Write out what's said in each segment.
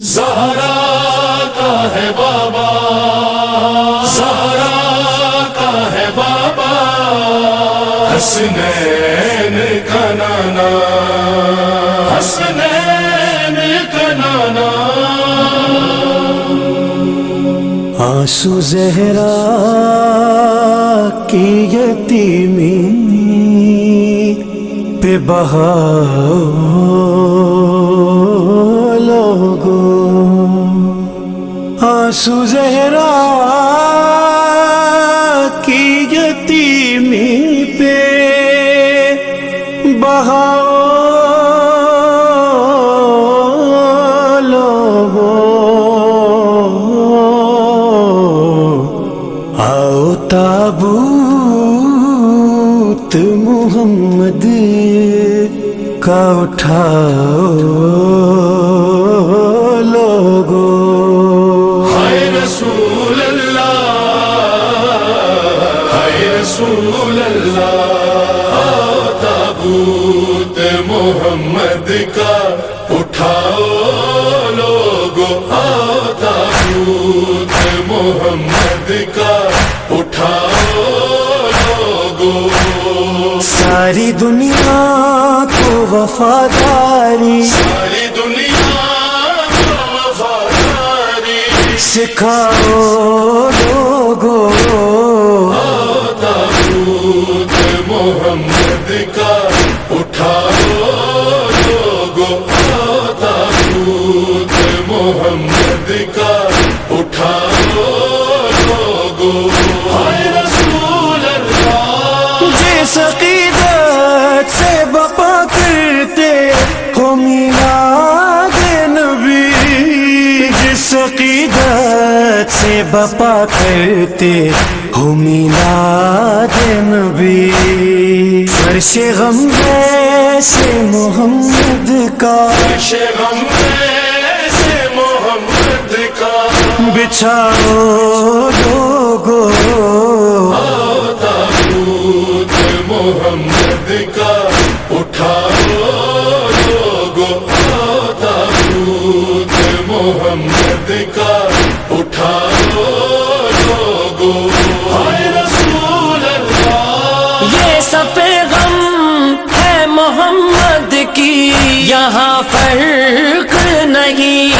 زہرا کا ہے بابا، زہرا کا ہے بابا، حسنین کا نانا، حسنین کا نانا۔ آنسو زہرا کی یتیمی پہ بہاؤ لوگو آنسو زہرا کی یتیمی پہ بہاؤ لوگو آؤ تابوت محمد کا اٹھاؤ رسول اللہ تابوت محمد کا۔ اٹھاؤ لوگو تابوت محمد کا۔ اٹھاؤ لوگو۔ ساری دنیا کو وفاداری ساری دنیا کو وفاداری۔ سکھاؤ لوگو۔ محمد کا اٹھاؤ لوگو۔ ہائے رسول اللہ۔ جس عقیدت سے بپا کرتے ہو میلاد نبی۔ جس عقیدت سے بپا کرتے ہو میلاد نبی۔ فرش غم سے محمد کا۔ غم سے بچھاؤ لوگو تابوت محمد کا اٹھاؤ لوگو تابوت محمد کا اٹھاؤ لوگو رسول اللہ یہ سفے غم ہے محمد کی یہاں فرق نہیں۔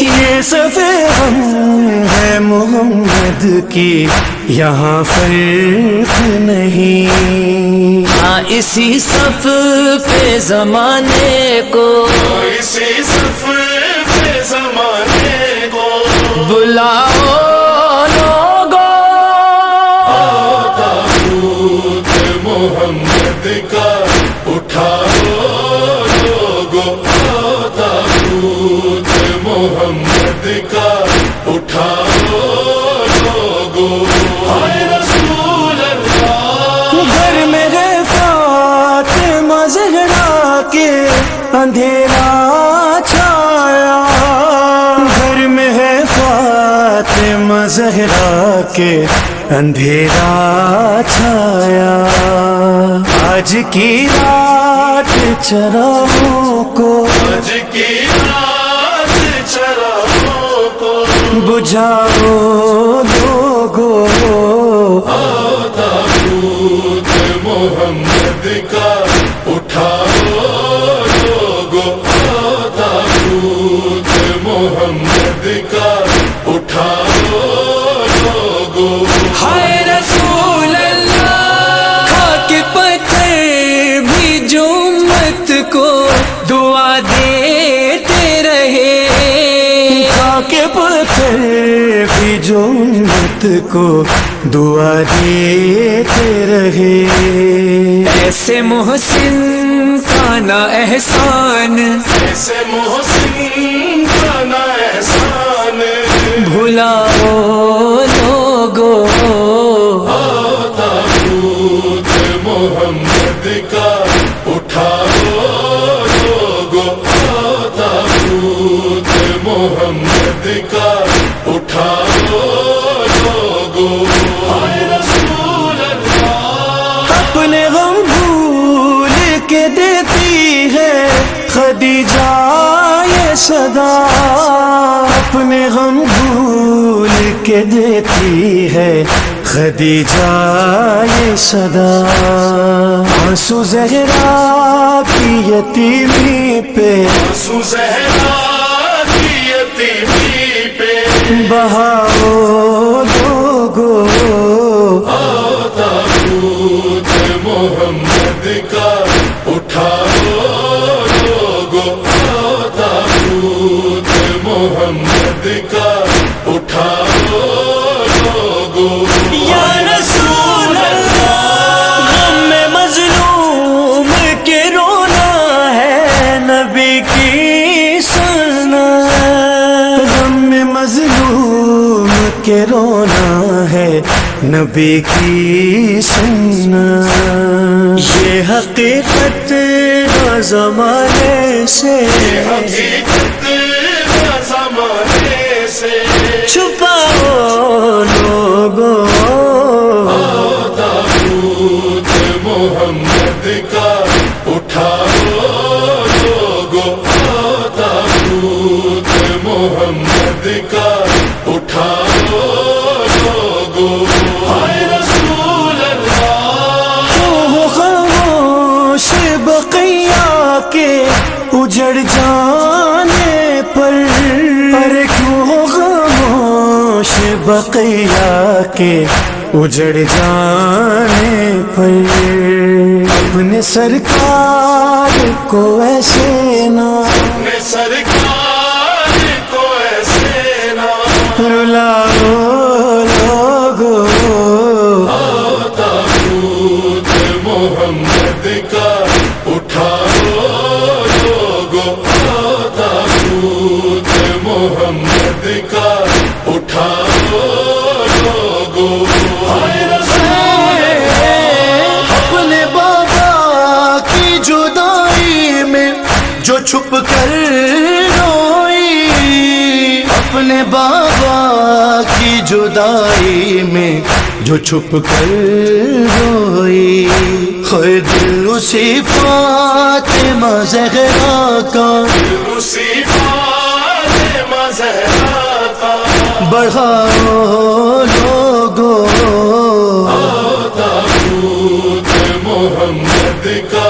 یہ سفے ہم ہے محمد کی یہاں فرق نہیں۔ ہاں اسی صف پہ زمانے کو۔ اسی سفر پہ زمانے کو۔ بلاؤ لوگو تابوت محمد کا اٹھاؤ لوگو تابوت محمد کا۔ زہرا کے اندھیرا چھایا۔ آج کی رات چراغوں کو آج کی رات چراغوں کو بجھاؤ۔ کو دعا دیتے رہے۔ ایسے محسن کا نا احسان۔ ایسے محسن کا نا احسان بھلاؤ لوگو۔ تابوت محمد کا اٹھاؤ لوگو۔ تابوت محمد کا اٹھاؤ اپنے غم بھول کے دیتی ہے خدیجہ یہ صدا۔ اپنے غم بھول کے دیتی ہے خدیجہ یہ صدا۔ آنسو زہرا کی یتیمی پہ۔ آنسو زہرا کی یتیمی پہ۔ بہاؤ رونا ہے نبی کی سننا یہ حقیقت زمانے سے۔ زمانے سے۔ چھپاؤ لوگوں۔ محمد کا اٹھاؤ محمد کا بقیا کے اجڑ جانے پر اپنے سرکار کو ایسے نہ نے سرکار جدائی میں جو چھپ کر روئی اپنے بابا کی جدائی میں جو چھپ کر روئی۔ خیر دل اسی فاطمہ زہرا کا۔ اسی فاطمہ زہرا کا۔ بڑھاؤ لوگو تابوت محمد کا۔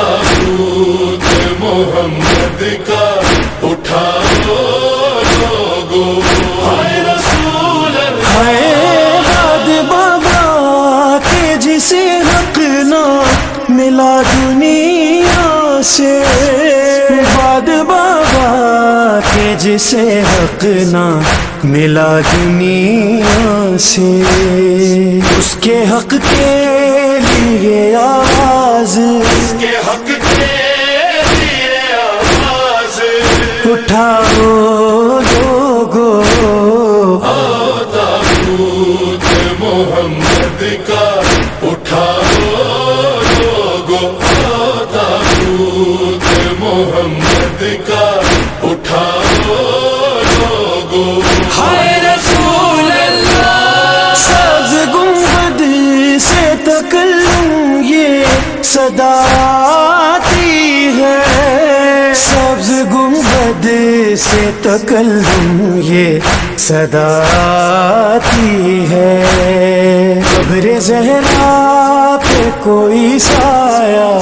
تابوت محمد کا اٹھاؤ لوگو ہائے رسول اللہ۔ ہے بابا کے جسے حق نہ ملا دنیا سے۔ باد بابا کے جسے حق نہ ملا دنیا سے۔ اس کے حق کے لیے آواز۔ کے حق کے لیے آواز۔ اٹھاؤ آتی ہے۔ سبز گنبد سے تکلم یہ صدا آتی ہے۔ قبر زہرا پہ کوئی سایہ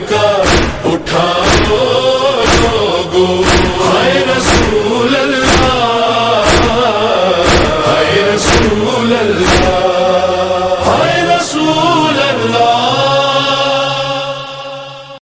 کا